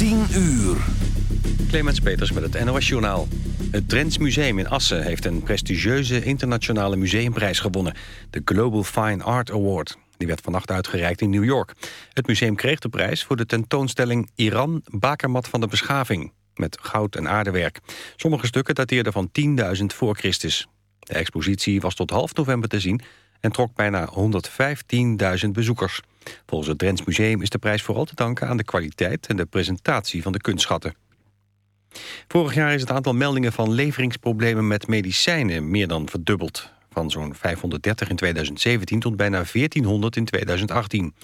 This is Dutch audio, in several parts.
10 uur. Clemens Peters met het NOS Journaal. Het Drents Museum in Assen heeft een prestigieuze internationale museumprijs gewonnen. De Global Fine Art Award. Die werd vannacht uitgereikt in New York. Het museum kreeg de prijs voor de tentoonstelling Iran, bakermat van de beschaving. Met goud en aardewerk. Sommige stukken dateerden van 10.000 voor Christus. De expositie was tot half november te zien en trok bijna 115.000 bezoekers. Volgens het Drents Museum is de prijs vooral te danken aan de kwaliteit en de presentatie van de kunstschatten. Vorig jaar is het aantal meldingen van leveringsproblemen met medicijnen meer dan verdubbeld. Van zo'n 530 in 2017 tot bijna 1400 in 2018.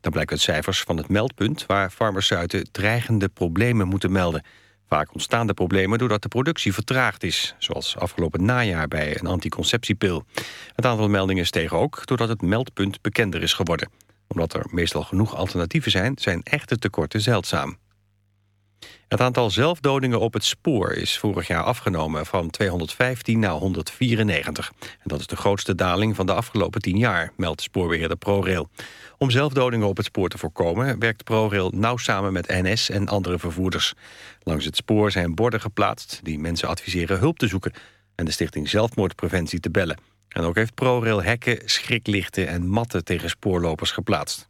Dat blijkt uit cijfers van het meldpunt waar farmaceuten dreigende problemen moeten melden. Vaak ontstaan de problemen doordat de productie vertraagd is, zoals afgelopen najaar bij een anticonceptiepil. Het aantal meldingen steeg ook doordat het meldpunt bekender is geworden. Omdat er meestal genoeg alternatieven zijn, zijn echte tekorten zeldzaam. Het aantal zelfdodingen op het spoor is vorig jaar afgenomen van 215 naar 194. En dat is de grootste daling van de afgelopen 10 jaar, meldt spoorbeheerder ProRail. Om zelfdodingen op het spoor te voorkomen werkt ProRail nauw samen met NS en andere vervoerders. Langs het spoor zijn borden geplaatst die mensen adviseren hulp te zoeken en de stichting Zelfmoordpreventie te bellen. En ook heeft ProRail hekken, schriklichten en matten tegen spoorlopers geplaatst.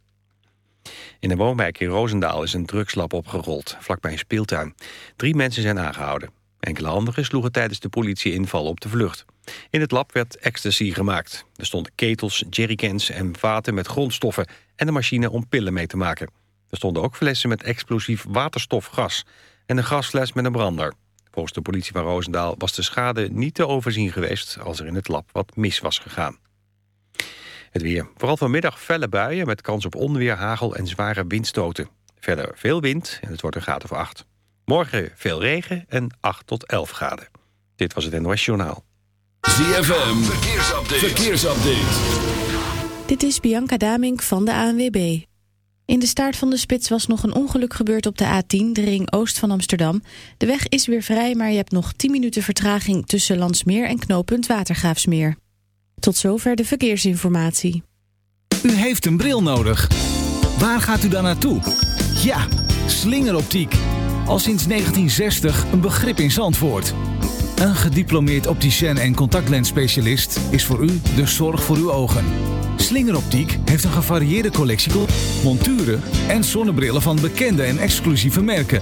In een woonwijk in Roosendaal is een drugslab opgerold, vlakbij een speeltuin. Drie mensen zijn aangehouden. Enkele anderen sloegen tijdens de politieinval op de vlucht. In het lab werd ecstasy gemaakt. Er stonden ketels, jerrycans en vaten met grondstoffen... en een machine om pillen mee te maken. Er stonden ook flessen met explosief waterstofgas... en een gasfles met een brander. Volgens de politie van Roosendaal was de schade niet te overzien geweest... als er in het lab wat mis was gegaan. Het weer. Vooral vanmiddag felle buien met kans op onweer, hagel en zware windstoten. Verder veel wind en het wordt een graad of 8. Morgen veel regen en 8 tot 11 graden. Dit was het NOS Journaal. ZFM, verkeersupdate. verkeersupdate. Dit is Bianca Damink van de ANWB. In de staart van de spits was nog een ongeluk gebeurd op de A10, de ring oost van Amsterdam. De weg is weer vrij, maar je hebt nog 10 minuten vertraging tussen Landsmeer en knooppunt Watergraafsmeer. Tot zover de verkeersinformatie. U heeft een bril nodig. Waar gaat u dan naartoe? Ja, slingeroptiek. Al sinds 1960 een begrip in Zandvoort. Een gediplomeerd opticien en contactlensspecialist is voor u de zorg voor uw ogen. Slingeroptiek heeft een gevarieerde collectie monturen en zonnebrillen van bekende en exclusieve merken.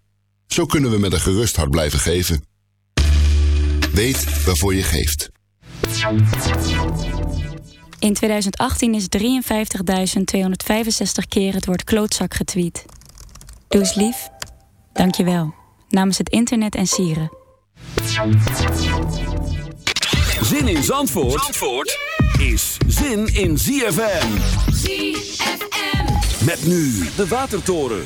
Zo kunnen we met een gerust hart blijven geven. Weet waarvoor je geeft. In 2018 is 53.265 keer het woord klootzak getweet. Doe eens lief. Dank je wel. Namens het internet en sieren. Zin in Zandvoort, Zandvoort is zin in ZFM. ZFM. Met nu de Watertoren.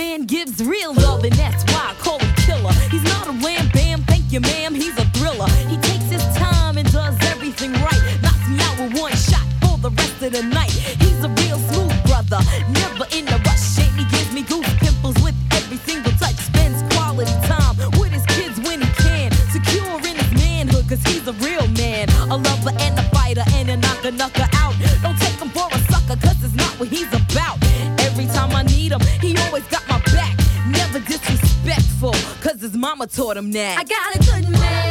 man gives real love, and that's why I call him killer. He's not a ram bam, thank you, ma'am. He's for them next. I got a good man.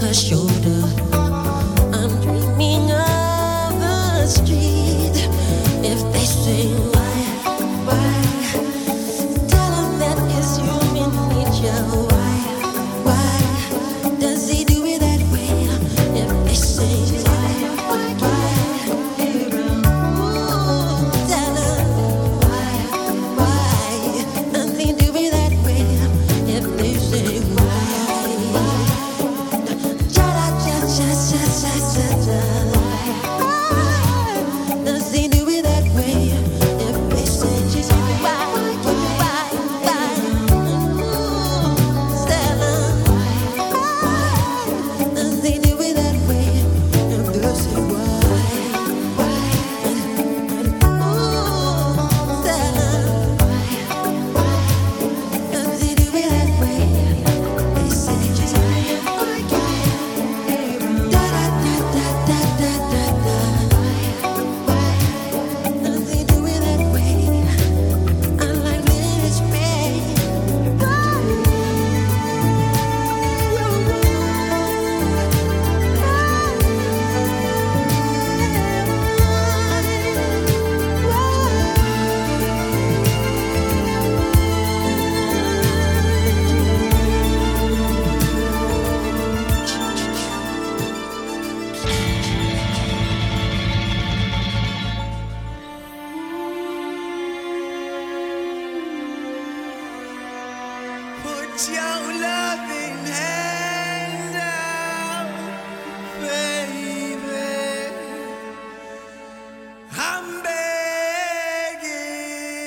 her shoulder.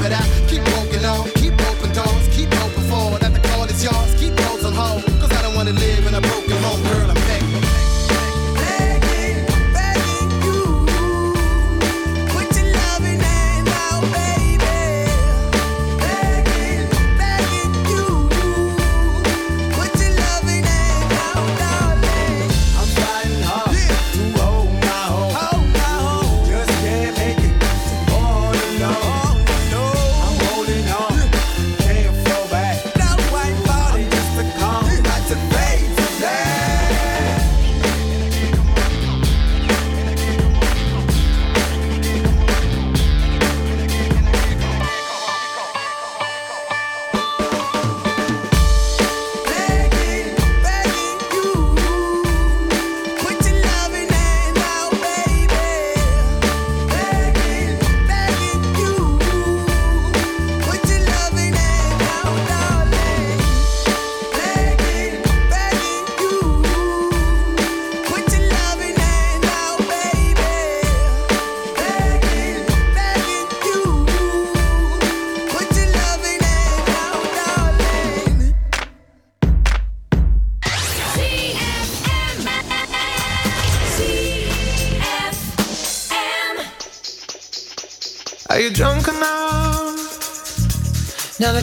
but I keep going.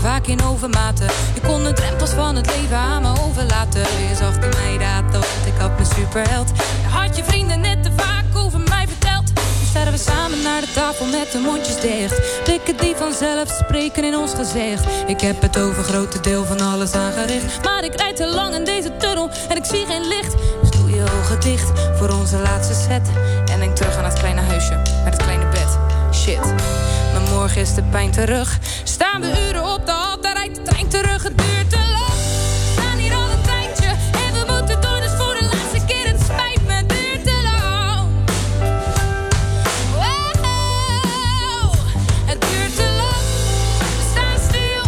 vaak in overmaten. Je kon de drempels van het leven aan me overlaten. Je zag in mij dat, want ik had mijn superheld. Had je vrienden net te vaak over mij verteld. Nu staan we samen naar de tafel met de mondjes dicht. Blikken die vanzelf spreken in ons gezicht. Ik heb het over grote deel van alles aangericht. Maar ik rijd te lang in deze tunnel en ik zie geen licht. Dus doe je ogen dicht voor onze laatste set. En denk terug aan het kleine huisje met het kleine bed. Shit, maar morgen is de pijn terug. Staan we terug. Het duurt te lang. We staan hier al een tijdje en we moeten door, dus voor de laatste keer. Het spijt me, het duurt te lang. Wow, het duurt te lang. We staan stil,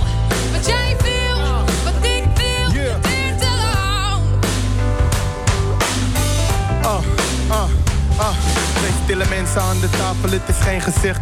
wat jij wil, wat ik wil. Het duurt te lang. Ah, ah, ah. Twee stille mensen aan de tafel, het is geen gezicht.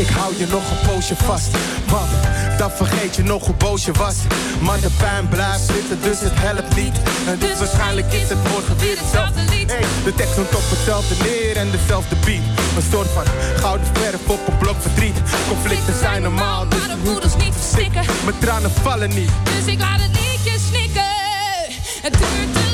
ik hou je nog een poosje vast. Want dan vergeet je nog hoe boos je was. Maar de pijn blijft zitten, dus het helpt niet. En dus waarschijnlijk is het morgen weer hetzelfde lied. Hey, de tekst noemt op hetzelfde neer en dezelfde beat. Een soort van gouden verf op een blok verdriet. Conflicten zijn normaal, dus Maar de moeders niet verstikken. mijn tranen vallen niet. Dus ik laat het liedje snikken. Het duurt te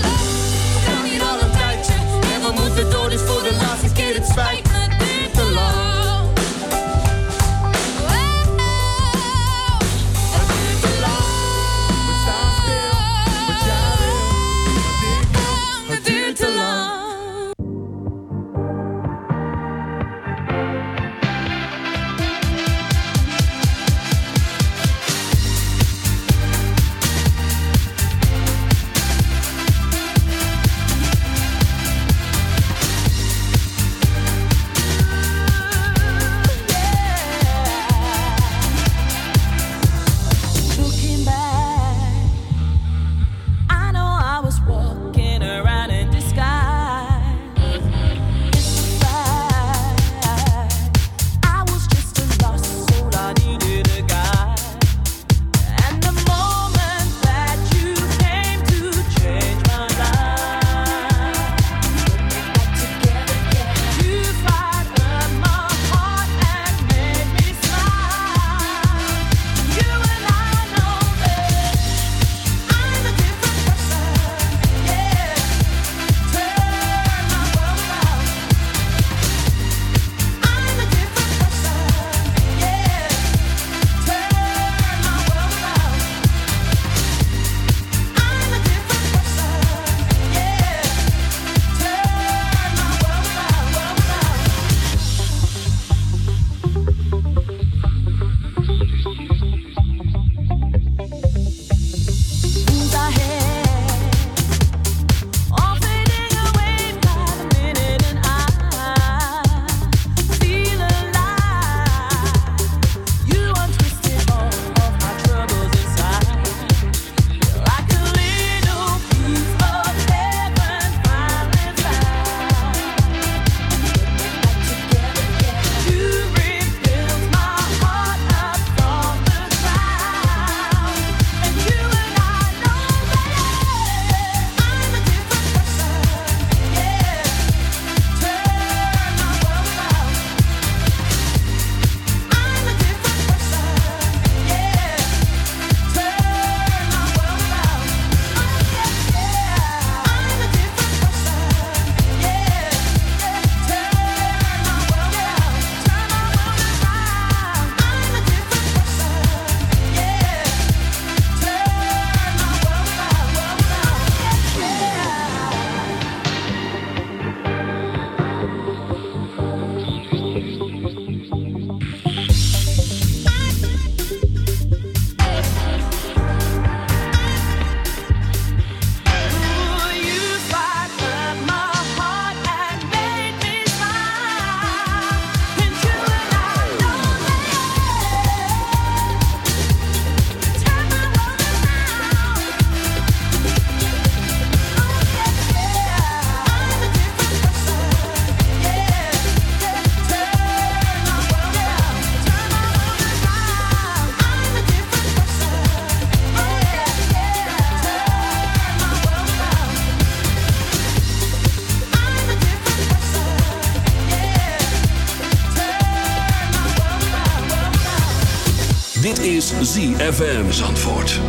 Dit is ZFM Zandvoort.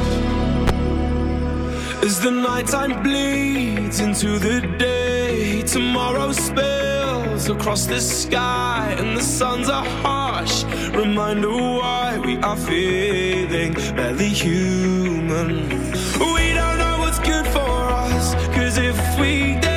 As the nighttime bleeds into the day, tomorrow spills across the sky, and the suns are harsh. Reminder why we are feeling barely human. We don't know what's good for us, cause if we did,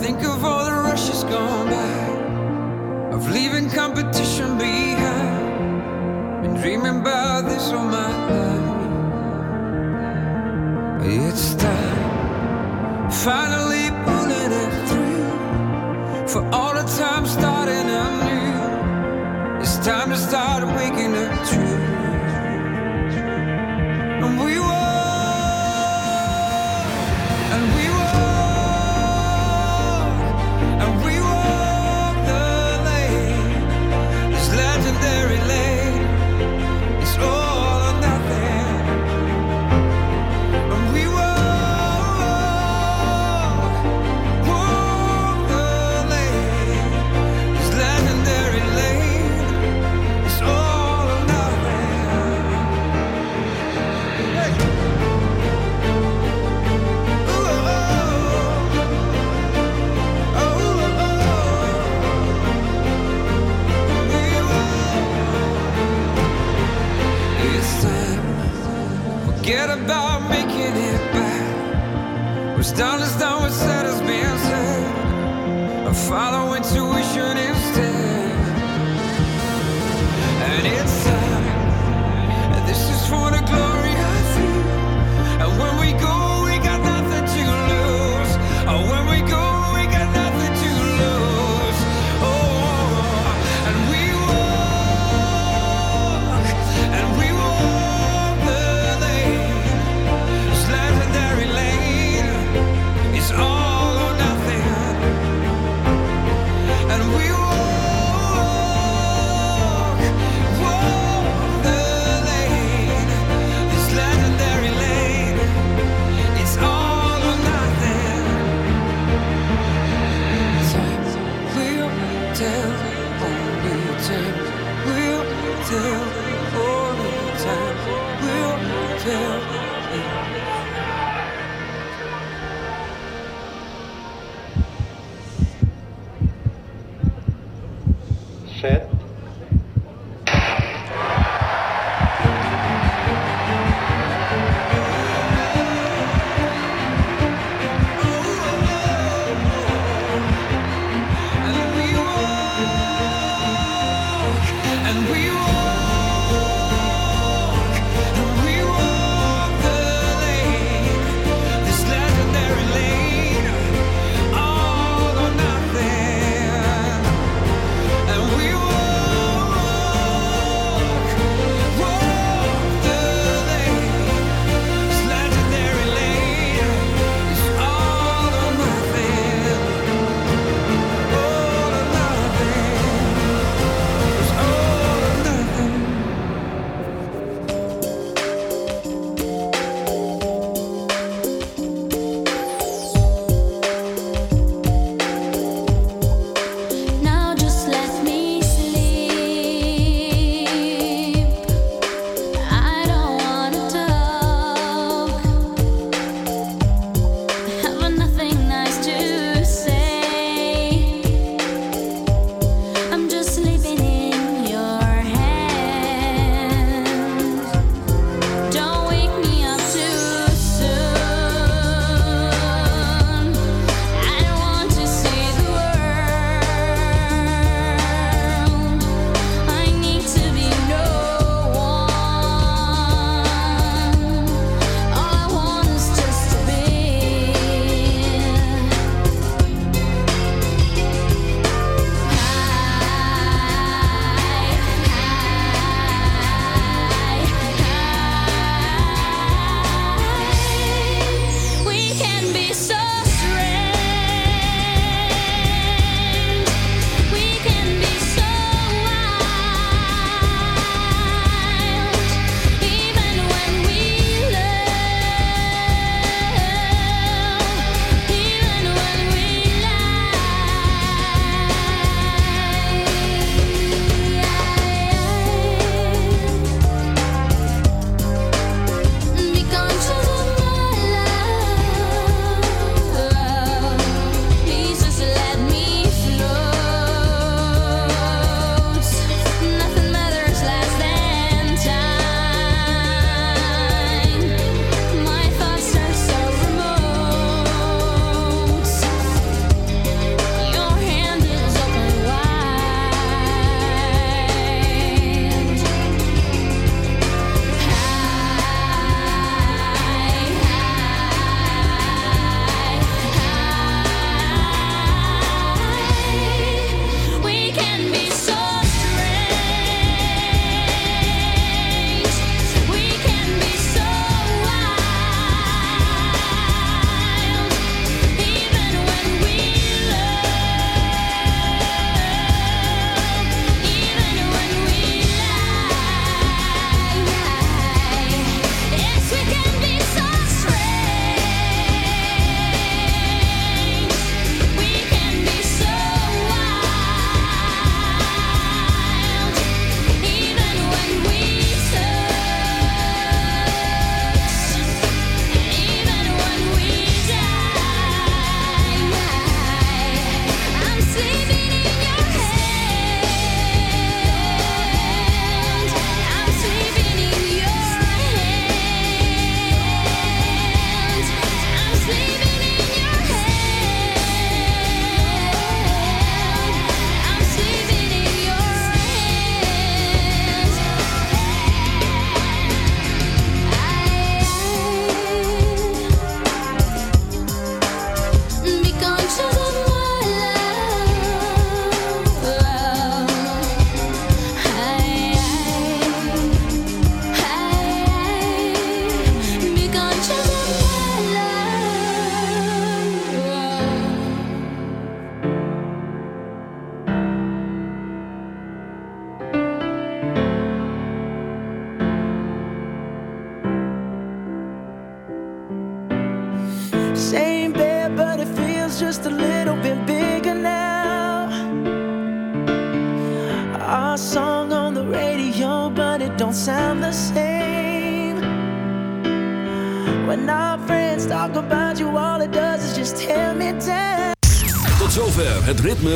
Think of all the rushes gone by, of leaving competition behind. Been dreaming about this all my life. It's time, finally pulling it through. For all the time forget about making it back. We're starless, down with